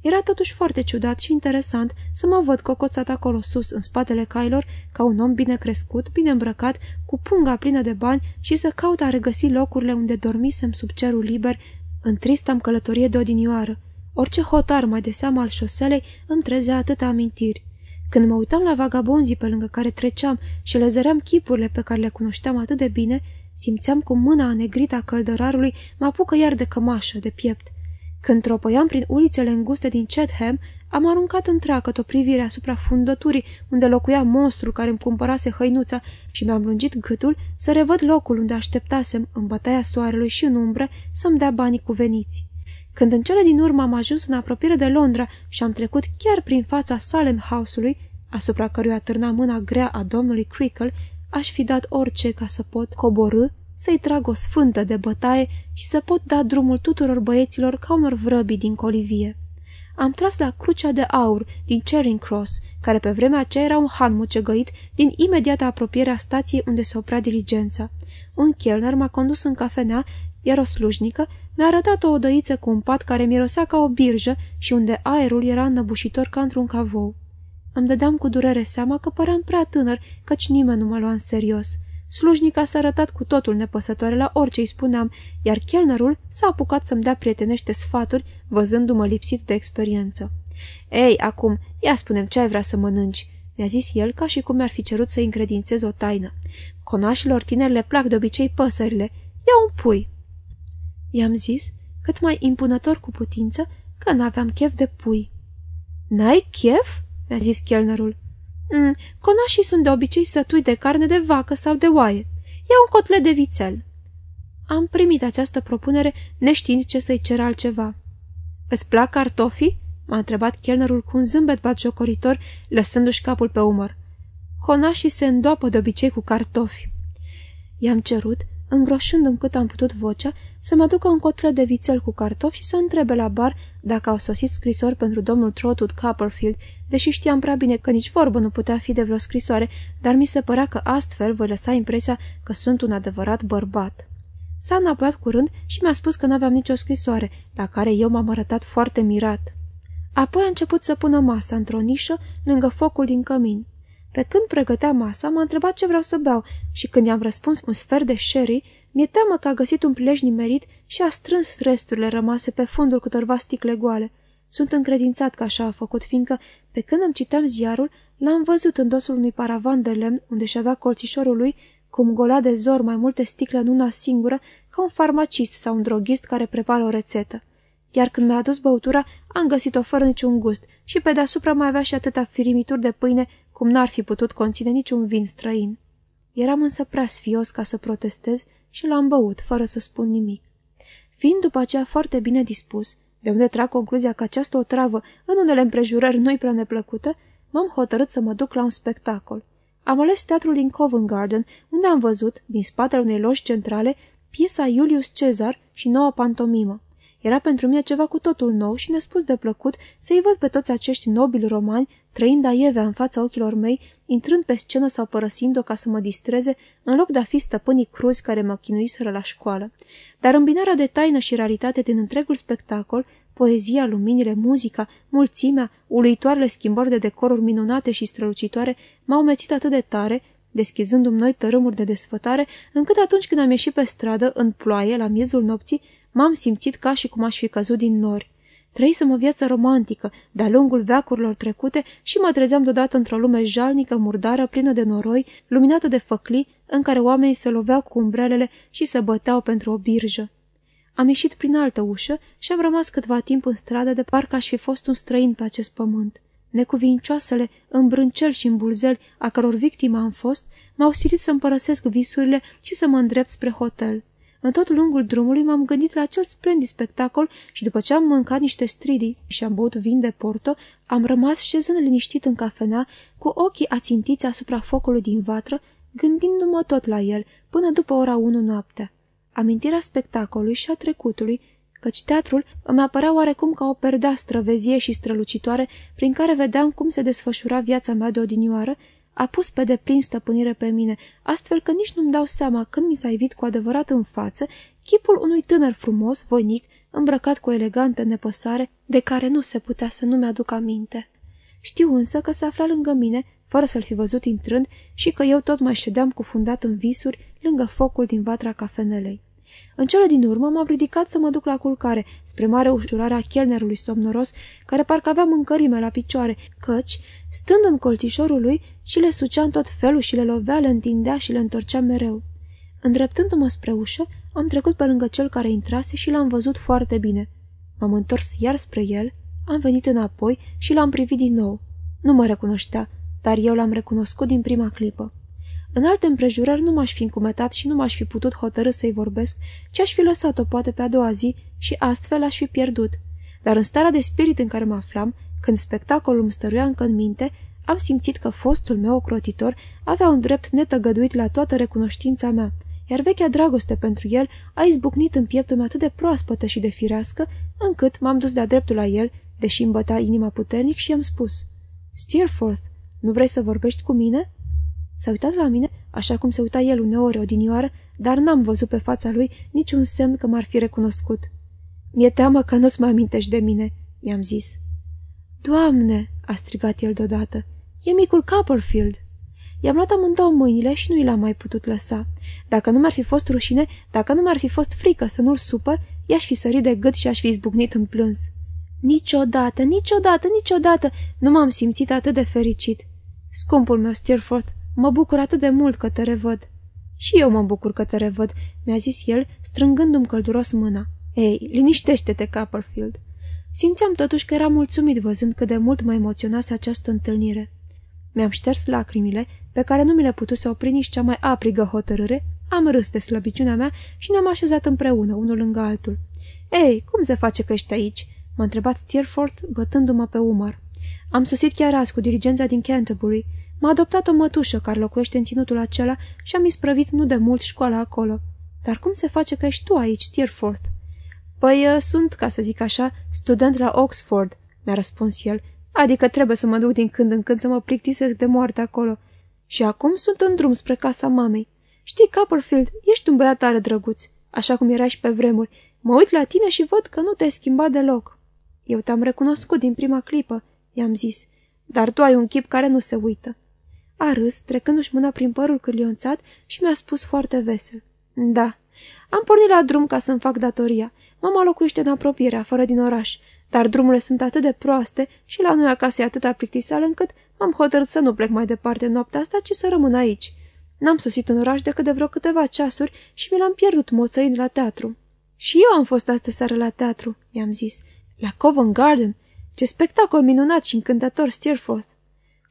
Era totuși foarte ciudat și interesant să mă văd cocoțat acolo sus, în spatele cailor, ca un om bine crescut, bine îmbrăcat, cu punga plină de bani și să caut a regăsi locurile unde dormisem sub cerul liber, în tristam călătorie de odinioară. Orice hotar mai de seama al șoselei îmi trezea atâtea amintiri. Când mă uitam la vagabonzii pe lângă care treceam și le zăream chipurile pe care le cunoșteam atât de bine, simțeam cum mâna anegrită a căldărarului mă apucă iar de cămașă, de piept. Când tropăiam prin ulițele înguste din Chatham, am aruncat întreagăt o privire asupra fundăturii unde locuia monstrul care îmi cumpărase hăinuța și mi-am lungit gâtul să revăd locul unde așteptasem, în bătaia soarelui și în umbră, să-mi dea banii cuveniți. Când în cele din urmă am ajuns în apropiere de Londra și am trecut chiar prin fața Salem House-ului, asupra căruia târna mâna grea a domnului Crickle, aș fi dat orice ca să pot coborâ să-i trag o sfântă de bătaie și să pot da drumul tuturor băieților ca unor vrăbii din colivie. Am tras la crucea de aur din Charing Cross, care pe vremea aceea era un han mucegăit din imediata apropiere a stației unde se oprea diligența. Un chelner m-a condus în cafenea, iar o slujnică mi-a arătat o odăiță cu un pat care mirosea ca o birjă și unde aerul era înnăbușitor ca într-un cavou. Îmi dădeam cu durere seama că păream prea tânăr, căci nimeni nu mă lua în serios. Slujnica s-a arătat cu totul nepăsătoare la orice îi spuneam, iar chelnerul s-a apucat să-mi dea prietenește sfaturi, văzându-mă lipsit de experiență. Ei, acum, ia spunem ce ai vrea să mănânci," mi-a zis el ca și cum mi-ar fi cerut să încredințez o taină. Conașilor tineri le plac de obicei păsările. Ia un pui." I-am zis, cât mai impunător cu putință, că n-aveam chef de pui. N-ai chef?" mi-a zis chelnerul. Mm, conașii sunt de obicei sătui de carne de vacă sau de oaie. Ia un cotlet de vițel." Am primit această propunere neștiind ce să-i cer altceva. Îți plac cartofii?" m-a întrebat chelnerul cu un zâmbet batjocoritor, lăsându-și capul pe umăr. Conașii se îndoapă de obicei cu cartofi. I-am cerut îngroșându-mi cât am putut vocea, să mă ducă în cotlet de vițel cu cartofi și să întrebe la bar dacă au sosit scrisori pentru domnul Trotwood Copperfield, deși știam prea bine că nici vorbă nu putea fi de vreo scrisoare, dar mi se părea că astfel voi lăsa impresia că sunt un adevărat bărbat. S-a înapoiat curând și mi-a spus că n-aveam nicio scrisoare, la care eu m-am arătat foarte mirat. Apoi a început să pună masa într-o nișă lângă focul din cămin. Pe când pregătea masa, m-a întrebat ce vreau să beau și când i-am răspuns un sfert de sherry, mi-e teamă că a găsit un prilej nimerit și a strâns resturile rămase pe fundul câtorva sticle goale. Sunt încredințat că așa a făcut, fiindcă, pe când îmi citeam ziarul, L-am văzut în dosul unui paravan de lemn, unde și avea colțișorul lui, cum golea de zor mai multe sticle în una singură, ca un farmacist sau un drogist care prepară o rețetă. Iar când mi-a adus băutura, am găsit-o fără niciun gust și pe deasupra mai avea și atâta firimituri de pâine cum n-ar fi putut conține niciun vin străin. Eram însă prea sfios ca să protestez și l-am băut, fără să spun nimic. Fiind după aceea foarte bine dispus, de unde trag concluzia că această otravă, în unele împrejurări nu-i prea neplăcută, m-am hotărât să mă duc la un spectacol. Am ales teatrul din Covent Garden, unde am văzut, din spatele unei loji centrale, piesa Iulius Cezar și noua pantomimă. Era pentru mine ceva cu totul nou și nespus de plăcut să-i văd pe toți acești nobili romani trăind aievea în fața ochilor mei, intrând pe scenă sau părăsind-o ca să mă distreze, în loc de a fi stăpânii cruzi care mă chinuiseră la școală. Dar îmbinarea de taină și raritate din întregul spectacol, poezia, luminile, muzica, mulțimea, uluitoarele schimbări de decoruri minunate și strălucitoare m-au mețit atât de tare, deschizându-mi noi tărâmuri de desfătare, încât atunci când am ieșit pe stradă, în ploaie, la miezul nopții, m-am simțit ca și cum aș fi căzut din nori. Trăisem o viață romantică, de-a lungul veacurilor trecute și mă trezeam deodată într-o lume jalnică, murdară, plină de noroi, luminată de făclii, în care oamenii se loveau cu umbrelele și se băteau pentru o birjă. Am ieșit prin altă ușă și am rămas câtva timp în stradă de parcă aș fi fost un străin pe acest pământ. Necuvincioasele, îmbrâncel și îmbulzel a căror victima am fost, m-au silit să împărăsesc visurile și să mă îndrept spre hotel. În tot lungul drumului m-am gândit la acel splendid spectacol și după ce am mâncat niște stridii și am băut vin de porto, am rămas șezând liniștit în cafenea, cu ochii ațintiți asupra focului din vatră, gândindu-mă tot la el, până după ora 1 noaptea. Amintirea spectacolului și a trecutului, căci teatrul îmi apărea oarecum ca o perdea străvezie și strălucitoare prin care vedeam cum se desfășura viața mea de odinioară, a pus pe deplin stăpânire pe mine, astfel că nici nu-mi dau seama când mi s-a evit cu adevărat în față chipul unui tânăr frumos, voinic, îmbrăcat cu o elegantă nepăsare, de care nu se putea să nu mi-aduc aminte. Știu însă că se afla lângă mine, fără să-l fi văzut intrând, și că eu tot mai ședeam cufundat în visuri lângă focul din vatra cafenelei. În cele din urmă m-am ridicat să mă duc la culcare, spre mare ușurare a chelnerului somnoros, care parcă avea mâncărime la picioare, căci, stând în colțișorul lui, și le sucea în tot felul și le lovea, le întindea și le întorcea mereu. Îndreptându-mă spre ușă, am trecut pe lângă cel care intrase și l-am văzut foarte bine. M-am întors iar spre el, am venit înapoi și l-am privit din nou. Nu mă recunoștea, dar eu l-am recunoscut din prima clipă. În alte împrejurări nu m-aș fi încumetat și nu m-aș fi putut hotărâ să-i vorbesc, ci aș fi lăsat-o poate pe a doua zi și astfel aș fi pierdut. Dar în starea de spirit în care mă aflam, când spectacolul îmi stăruia încă în minte, am simțit că fostul meu ocrotitor avea un drept netăgăduit la toată recunoștința mea, iar vechea dragoste pentru el a izbucnit în pieptul meu atât de proaspătă și de firească, încât m-am dus de-a dreptul la el, deși îmi bătea inima puternic și i-am spus Steerforth, nu vrei să vorbești cu mine?" S-a uitat la mine, așa cum se uita el uneori odinioară, dar n-am văzut pe fața lui niciun semn că m-ar fi recunoscut. Mi-e teamă că nu-ți mai amintești de mine," i-am zis. Doamne!" a strigat el deodată. E micul Copperfield!" I-am luat amândouă mâinile și nu i l-am mai putut lăsa. Dacă nu mi-ar fi fost rușine, dacă nu mi-ar fi fost frică să nu-l supăr, i-aș fi sărit de gât și aș fi izbucnit în plâns. Niciodată, niciodată, niciodată nu m-am simțit atât de fericit. Scumpul meu, Steerforth, Mă bucur atât de mult că te revăd." Și eu mă bucur că te revăd," mi-a zis el, strângându-mi călduros mâna. Ei, liniștește-te, Copperfield." Simțeam totuși că era mulțumit văzând cât de mult mă emoționase această întâlnire. Mi-am șters lacrimile, pe care nu mi le putuse opri nici cea mai aprigă hotărâre, am râs de slăbiciunea mea și ne-am așezat împreună, unul lângă altul. Ei, cum se face că ești aici?" m-a întrebat Steerforth, bătându-mă pe umăr. Am sosit chiar azi cu dirigența din Canterbury. M-a adoptat o mătușă care locuiește în ținutul acela și am isprăvit nu de mult școala acolo. Dar cum se face că ești tu aici, Steerforth? Păi, uh, sunt, ca să zic așa, student la Oxford, mi-a răspuns el, adică trebuie să mă duc din când în când să mă plictisesc de moarte acolo. Și acum sunt în drum spre casa mamei. Știi, Copperfield, ești un băiat tare drăguț, așa cum erai și pe vremuri. Mă uit la tine și văd că nu te-ai schimbat deloc. Eu te-am recunoscut din prima clipă, i-am zis, dar tu ai un chip care nu se uită. A râs, trecându-și mâna prin părul cârlionțat și mi-a spus foarte vesel. Da, am pornit la drum ca să-mi fac datoria. Mama locuiește în apropiere, afară din oraș, dar drumurile sunt atât de proaste și la noi acasă e atâta plictiseală încât m-am hotărât să nu plec mai departe noaptea asta, ci să rămân aici. N-am sosit în oraș decât de vreo câteva ceasuri și mi l-am pierdut moțăind la teatru. Și eu am fost astă seară la teatru, i-am zis. La Covent Garden. Ce spectacol minunat și încântător, Steerforth.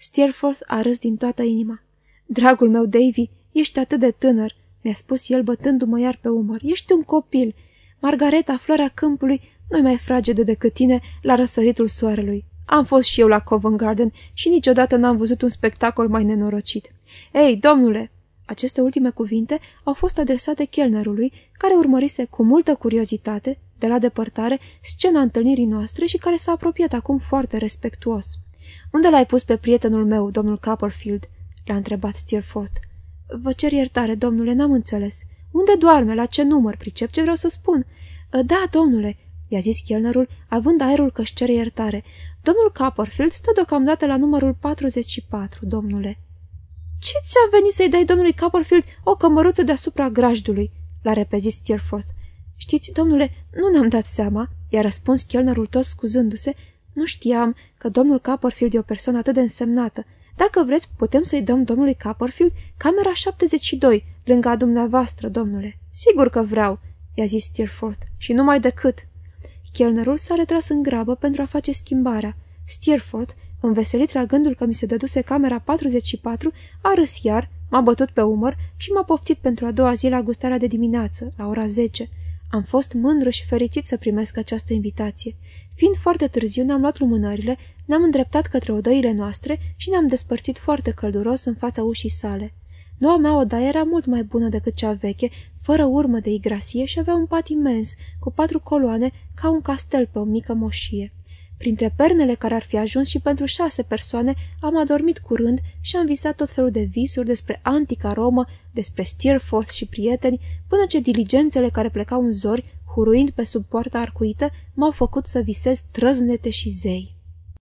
Steerforth a râs din toată inima. Dragul meu, Davy, ești atât de tânăr, mi-a spus el bătându-mă iar pe umăr. Ești un copil. Margareta, floarea câmpului, nu mai fragede decât tine la răsăritul soarelui. Am fost și eu la Covent Garden și niciodată n-am văzut un spectacol mai nenorocit. Ei, domnule, aceste ultime cuvinte au fost adresate chelnerului, care urmărise cu multă curiozitate, de la depărtare, scena întâlnirii noastre și care s-a apropiat acum foarte respectuos. Unde l-ai pus pe prietenul meu, domnul Copperfield?" l-a întrebat Steerforth. Vă cer iertare, domnule, n-am înțeles. Unde doarme? La ce număr? Pricep ce vreau să spun?" Da, domnule," i-a zis chelnerul, având aerul că-și cere iertare. Domnul Copperfield stă deocamdată la numărul 44, domnule." Ce ți-a venit să-i dai domnului Copperfield o cămăruță deasupra grajdului?" l-a repezit Steerforth. Știți, domnule, nu ne-am dat seama," i-a răspuns chelnerul tot scuzându-se, nu știam că domnul Copperfield e o persoană atât de însemnată. Dacă vreți, putem să-i dăm domnului Copperfield camera 72, lângă a dumneavoastră, domnule. Sigur că vreau," i-a zis Steerforth, și numai decât." Chelnerul s-a retras în grabă pentru a face schimbarea. Steerforth Înveselit la gândul că mi se dăduse camera 44, a râs iar, m-a bătut pe umăr și m-a poftit pentru a doua zi la gustarea de dimineață, la ora 10. Am fost mândru și fericit să primesc această invitație. Fiind foarte târziu, ne-am luat lumânările, ne-am îndreptat către odăile noastre și ne-am despărțit foarte călduros în fața ușii sale. Noua mea odaie era mult mai bună decât cea veche, fără urmă de igrasie și avea un pat imens, cu patru coloane, ca un castel pe o mică moșie. Printre pernele care ar fi ajuns și pentru șase persoane, am adormit curând și am visat tot felul de visuri despre antica Romă, despre Steerforth și prieteni, până ce diligențele care plecau în zori, huruind pe sub poarta arcuită, m-au făcut să visez trăznete și zei.